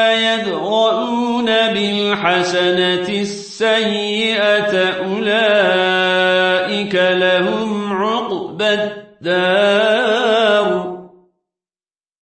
ويدرؤون بالحسنة السيئة أولئك لهم عقبى الدار.